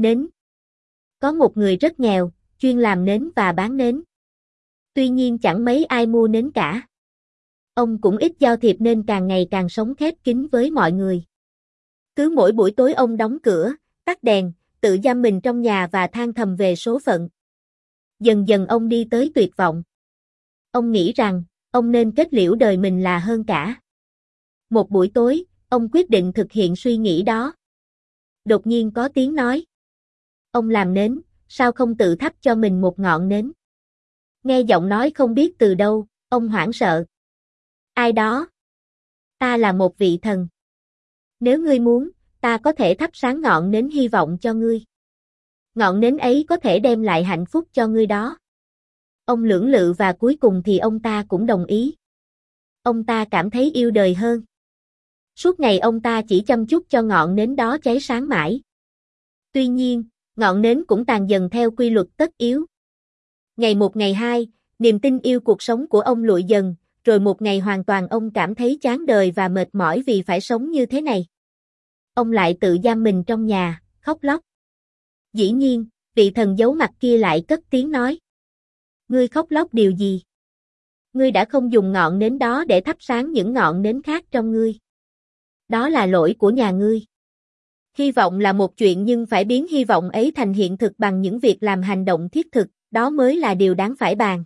Nến. Có một người rất nghèo, chuyên làm nến và bán nến. Tuy nhiên chẳng mấy ai mua nến cả. Ông cũng ít giao thiệp nên càng ngày càng sống khép kín với mọi người. Cứ mỗi buổi tối ông đóng cửa, tắt đèn, tự giam mình trong nhà và than thầm về số phận. Dần dần ông đi tới tuyệt vọng. Ông nghĩ rằng, ông nên kết liễu đời mình là hơn cả. Một buổi tối, ông quyết định thực hiện suy nghĩ đó. Đột nhiên có tiếng nói. Ông làm nến, sao không tự thắp cho mình một ngọn nến? Nghe giọng nói không biết từ đâu, ông hoảng sợ. Ai đó? Ta là một vị thần. Nếu ngươi muốn, ta có thể thắp sáng ngọn nến hy vọng cho ngươi. Ngọn nến ấy có thể đem lại hạnh phúc cho ngươi đó. Ông lưỡng lự và cuối cùng thì ông ta cũng đồng ý. Ông ta cảm thấy yêu đời hơn. Suốt ngày ông ta chỉ chăm chút cho ngọn nến đó cháy sáng mãi. Tuy nhiên, ngọn nến cũng tàn dần theo quy luật tất yếu. Ngày một ngày hai, niềm tin yêu cuộc sống của ông lụi dần, rồi một ngày hoàn toàn ông cảm thấy chán đời và mệt mỏi vì phải sống như thế này. Ông lại tự giam mình trong nhà, khóc lóc. Dĩ nhiên, vị thần giấu mặt kia lại cất tiếng nói. Ngươi khóc lóc điều gì? Ngươi đã không dùng ngọn nến đó để thắp sáng những ngọn nến khác trong ngươi. Đó là lỗi của nhà ngươi. Hy vọng là một chuyện nhưng phải biến hy vọng ấy thành hiện thực bằng những việc làm hành động thiết thực, đó mới là điều đáng phải bàn.